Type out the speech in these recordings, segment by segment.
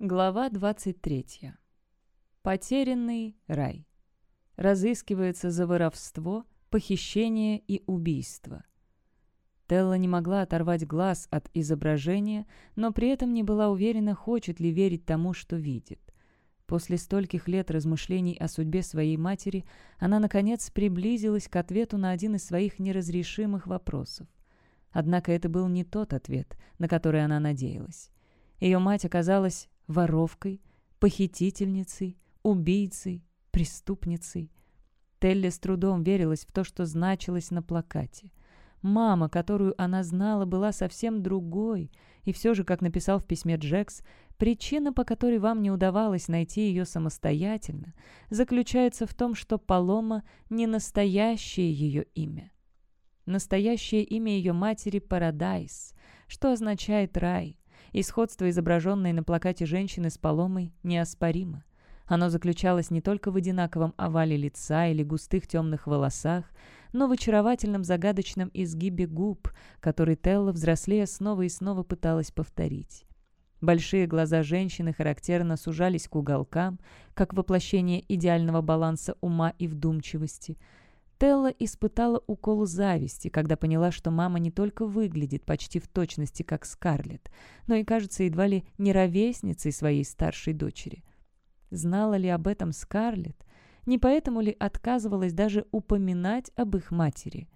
Глава 23. Потерянный рай. Разыскивается за воровство, похищение и убийство. Телла не могла оторвать глаз от изображения, но при этом не была уверена, хочет ли верить тому, что видит. После стольких лет размышлений о судьбе своей матери, она, наконец, приблизилась к ответу на один из своих неразрешимых вопросов. Однако это был не тот ответ, на который она надеялась. Ее мать оказалась воровкой, похитительницей, убийцей, преступницей. Телли с трудом верилась в то, что значилось на плакате. Мама, которую она знала, была совсем другой, и все же, как написал в письме Джекс, причина, по которой вам не удавалось найти ее самостоятельно, заключается в том, что Палома — не настоящее ее имя. Настоящее имя ее матери — Парадайз, что означает «рай», Исходство, сходство, изображенное на плакате женщины с поломой, неоспоримо. Оно заключалось не только в одинаковом овале лица или густых темных волосах, но в очаровательном загадочном изгибе губ, который Телла, взрослея, снова и снова пыталась повторить. Большие глаза женщины характерно сужались к уголкам, как воплощение идеального баланса ума и вдумчивости – Телла испытала укол зависти, когда поняла, что мама не только выглядит почти в точности как Скарлетт, но и кажется едва ли неровесницей своей старшей дочери. Знала ли об этом Скарлетт? Не поэтому ли отказывалась даже упоминать об их матери?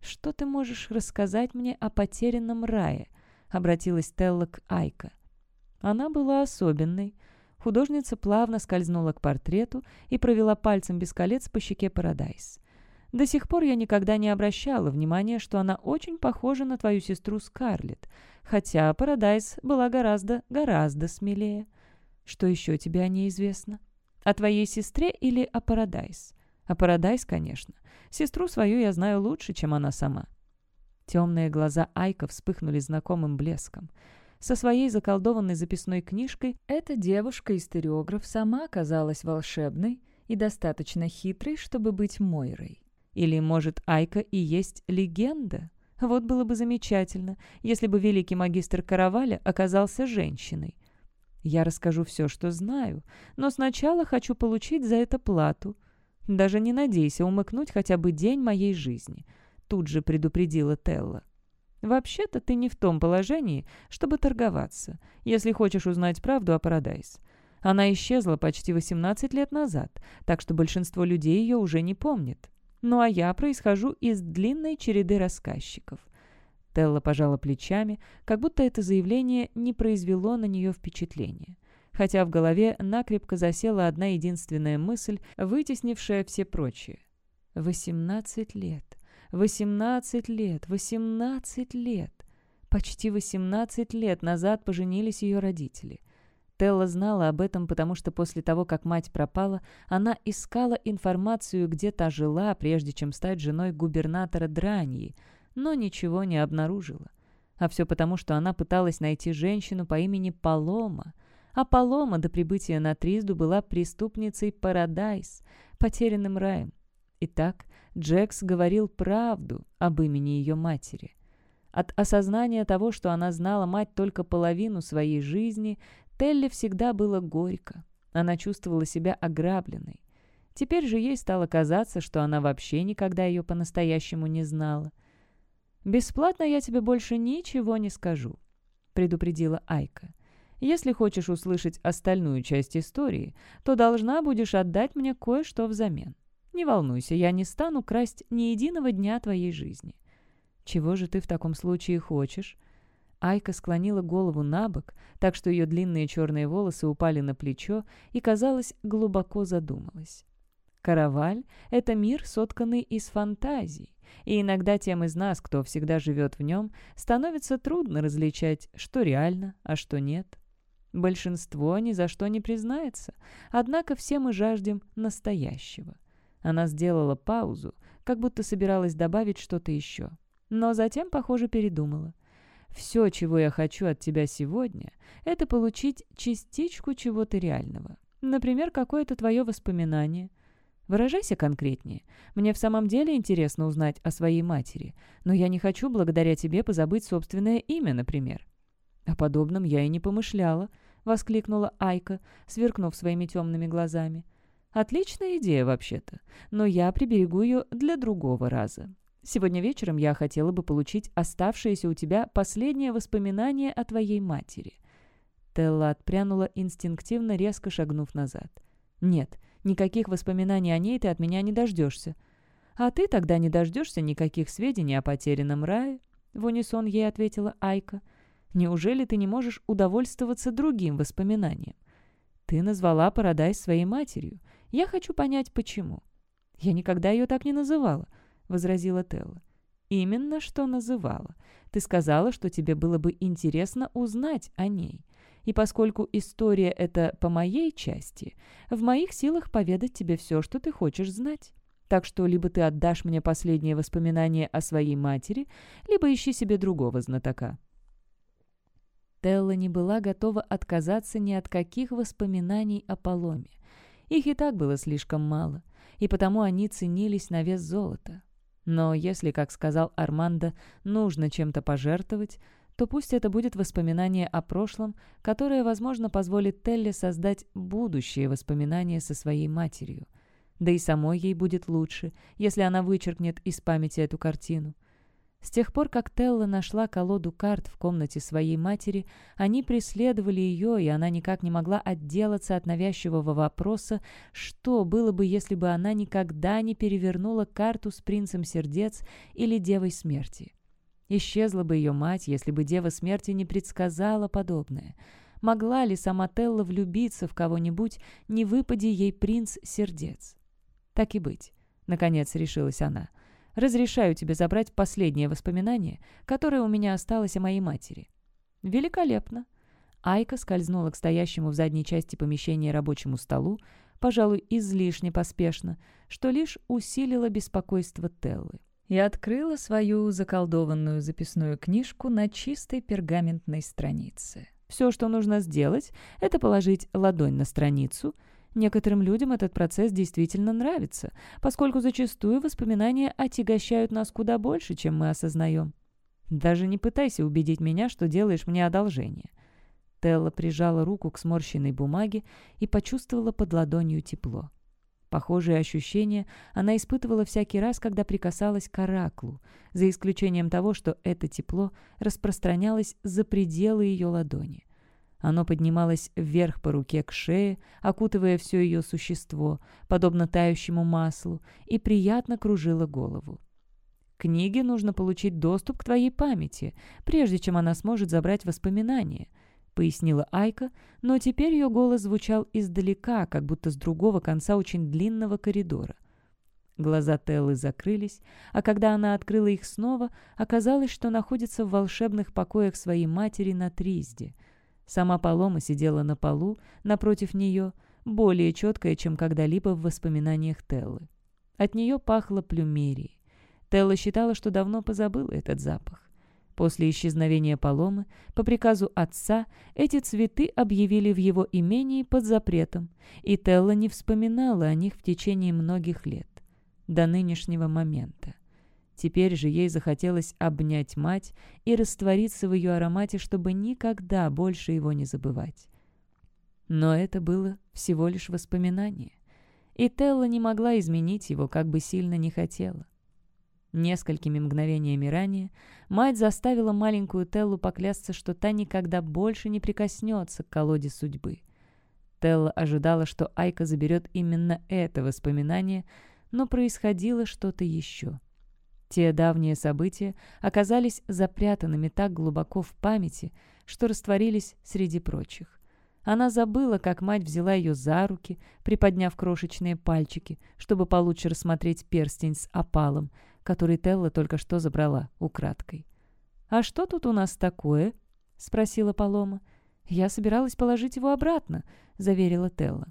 «Что ты можешь рассказать мне о потерянном рае?» — обратилась Телла к Айка. Она была особенной. Художница плавно скользнула к портрету и провела пальцем без колец по щеке Парадайс. До сих пор я никогда не обращала внимания, что она очень похожа на твою сестру Скарлетт, хотя Парадайз была гораздо, гораздо смелее. Что еще тебе о ней известно? О твоей сестре или о Парадайз? О Парадайз, конечно. Сестру свою я знаю лучше, чем она сама. Темные глаза Айка вспыхнули знакомым блеском. Со своей заколдованной записной книжкой эта девушка-истериограф сама казалась волшебной и достаточно хитрой, чтобы быть Мойрой. Или, может, Айка и есть легенда? Вот было бы замечательно, если бы великий магистр Караваля оказался женщиной. Я расскажу все, что знаю, но сначала хочу получить за это плату. Даже не надейся умыкнуть хотя бы день моей жизни», — тут же предупредила Телла. «Вообще-то ты не в том положении, чтобы торговаться, если хочешь узнать правду о Парадайс. Она исчезла почти 18 лет назад, так что большинство людей ее уже не помнит. Ну а я происхожу из длинной череды рассказчиков. Телла пожала плечами, как будто это заявление не произвело на нее впечатления. Хотя в голове накрепко засела одна единственная мысль, вытеснившая все прочие. «Восемнадцать лет. Восемнадцать лет. Восемнадцать лет». Почти 18 лет назад поженились ее родители. Телла знала об этом, потому что после того, как мать пропала, она искала информацию, где та жила, прежде чем стать женой губернатора Драньи, но ничего не обнаружила. А все потому, что она пыталась найти женщину по имени Палома. А Палома до прибытия на Тризду была преступницей Парадайз, потерянным раем. Итак, Джекс говорил правду об имени ее матери. От осознания того, что она знала мать только половину своей жизни, Телли всегда было горько. Она чувствовала себя ограбленной. Теперь же ей стало казаться, что она вообще никогда ее по-настоящему не знала. «Бесплатно я тебе больше ничего не скажу», — предупредила Айка. «Если хочешь услышать остальную часть истории, то должна будешь отдать мне кое-что взамен. Не волнуйся, я не стану красть ни единого дня твоей жизни». «Чего же ты в таком случае хочешь?» Айка склонила голову на бок, так что ее длинные черные волосы упали на плечо и, казалось, глубоко задумалась. Караваль — это мир, сотканный из фантазий, и иногда тем из нас, кто всегда живет в нем, становится трудно различать, что реально, а что нет. Большинство ни за что не признается, однако все мы жаждем настоящего. Она сделала паузу, как будто собиралась добавить что-то еще. Но затем, похоже, передумала. Все, чего я хочу от тебя сегодня, это получить частичку чего-то реального. Например, какое-то твое воспоминание. Выражайся конкретнее. Мне в самом деле интересно узнать о своей матери, но я не хочу благодаря тебе позабыть собственное имя, например. О подобном я и не помышляла, воскликнула Айка, сверкнув своими темными глазами. Отличная идея вообще-то, но я приберегу ее для другого раза. Сегодня вечером я хотела бы получить оставшееся у тебя последнее воспоминание о твоей матери». Телла отпрянула инстинктивно, резко шагнув назад. «Нет, никаких воспоминаний о ней ты от меня не дождешься». «А ты тогда не дождешься никаких сведений о потерянном рае?» В унисон ей ответила Айка. «Неужели ты не можешь удовольствоваться другим воспоминанием? Ты назвала Парадайз своей матерью. Я хочу понять, почему. Я никогда ее так не называла. — возразила Телла. «Именно что называла. Ты сказала, что тебе было бы интересно узнать о ней. И поскольку история это по моей части, в моих силах поведать тебе все, что ты хочешь знать». Так что либо ты отдашь мне последние воспоминания о своей матери, либо ищи себе другого знатока». Телла не была готова отказаться ни от каких воспоминаний о Поломе. Их и так было слишком мало, и потому они ценились на вес золота. Но если, как сказал Армандо, нужно чем-то пожертвовать, то пусть это будет воспоминание о прошлом, которое, возможно, позволит Телле создать будущее воспоминание со своей матерью. Да и самой ей будет лучше, если она вычеркнет из памяти эту картину. С тех пор, как Телла нашла колоду карт в комнате своей матери, они преследовали ее, и она никак не могла отделаться от навязчивого вопроса, что было бы, если бы она никогда не перевернула карту с принцем сердец или девой смерти. Исчезла бы ее мать, если бы дева смерти не предсказала подобное. Могла ли сама Телла влюбиться в кого-нибудь, не выпади ей принц сердец? Так и быть, наконец решилась она – Разрешаю тебе забрать последнее воспоминание, которое у меня осталось о моей матери». «Великолепно». Айка скользнула к стоящему в задней части помещения рабочему столу, пожалуй, излишне поспешно, что лишь усилило беспокойство Теллы. И открыла свою заколдованную записную книжку на чистой пергаментной странице. Все, что нужно сделать, это положить ладонь на страницу — Некоторым людям этот процесс действительно нравится, поскольку зачастую воспоминания отягощают нас куда больше, чем мы осознаем. Даже не пытайся убедить меня, что делаешь мне одолжение. Телла прижала руку к сморщенной бумаге и почувствовала под ладонью тепло. Похожие ощущения она испытывала всякий раз, когда прикасалась к ораклу, за исключением того, что это тепло распространялось за пределы ее ладони. Оно поднималось вверх по руке к шее, окутывая все ее существо, подобно тающему маслу, и приятно кружило голову. Книге нужно получить доступ к твоей памяти, прежде чем она сможет забрать воспоминания», — пояснила Айка, но теперь ее голос звучал издалека, как будто с другого конца очень длинного коридора. Глаза Теллы закрылись, а когда она открыла их снова, оказалось, что находится в волшебных покоях своей матери на Тризде — Сама Палома сидела на полу напротив нее, более четкая, чем когда-либо в воспоминаниях Теллы. От нее пахло плюмерией. Телла считала, что давно позабыла этот запах. После исчезновения Паломы, по приказу отца, эти цветы объявили в его имении под запретом, и Телла не вспоминала о них в течение многих лет, до нынешнего момента. Теперь же ей захотелось обнять мать и раствориться в ее аромате, чтобы никогда больше его не забывать. Но это было всего лишь воспоминание, и Телла не могла изменить его, как бы сильно не хотела. Несколькими мгновениями ранее мать заставила маленькую Теллу поклясться, что та никогда больше не прикоснется к колоде судьбы. Телла ожидала, что Айка заберет именно это воспоминание, но происходило что-то еще. Те давние события оказались запрятанными так глубоко в памяти, что растворились среди прочих. Она забыла, как мать взяла ее за руки, приподняв крошечные пальчики, чтобы получше рассмотреть перстень с опалом, который Телла только что забрала украдкой. «А что тут у нас такое?» — спросила Полома. «Я собиралась положить его обратно», — заверила Телла.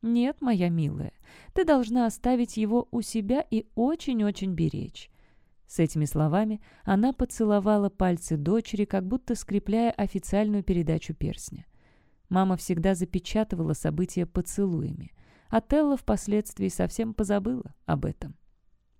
«Нет, моя милая, ты должна оставить его у себя и очень-очень беречь. С этими словами она поцеловала пальцы дочери, как будто скрепляя официальную передачу персня. Мама всегда запечатывала события поцелуями. а Отелла впоследствии совсем позабыла об этом.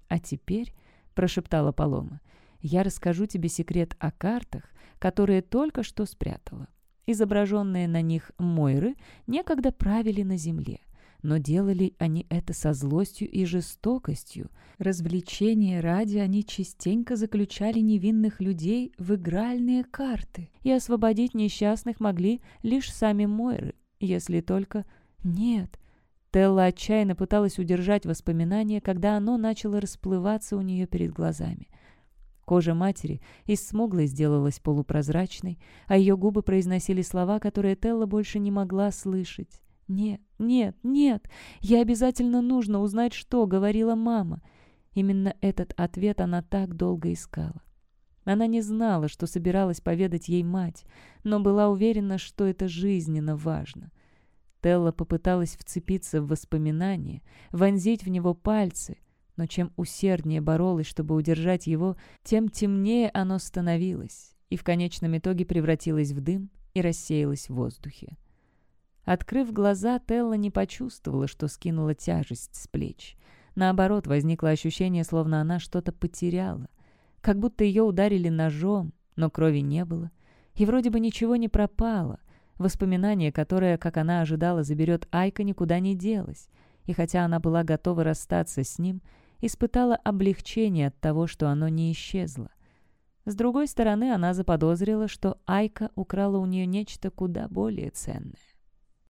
«А теперь», — прошептала Палома, — «я расскажу тебе секрет о картах, которые только что спрятала. Изображенные на них Мойры некогда правили на земле но делали они это со злостью и жестокостью. Развлечения ради они частенько заключали невинных людей в игральные карты, и освободить несчастных могли лишь сами Мойры, если только... Нет, Телла отчаянно пыталась удержать воспоминание, когда оно начало расплываться у нее перед глазами. Кожа матери из смуглой сделалась полупрозрачной, а ее губы произносили слова, которые Телла больше не могла слышать. «Нет, нет, нет, я обязательно нужно узнать, что говорила мама». Именно этот ответ она так долго искала. Она не знала, что собиралась поведать ей мать, но была уверена, что это жизненно важно. Телла попыталась вцепиться в воспоминание, вонзить в него пальцы, но чем усерднее боролась, чтобы удержать его, тем темнее оно становилось и в конечном итоге превратилось в дым и рассеялось в воздухе. Открыв глаза, Телла не почувствовала, что скинула тяжесть с плеч. Наоборот, возникло ощущение, словно она что-то потеряла. Как будто ее ударили ножом, но крови не было. И вроде бы ничего не пропало. Воспоминание, которое, как она ожидала, заберет Айка, никуда не делось. И хотя она была готова расстаться с ним, испытала облегчение от того, что оно не исчезло. С другой стороны, она заподозрила, что Айка украла у нее нечто куда более ценное.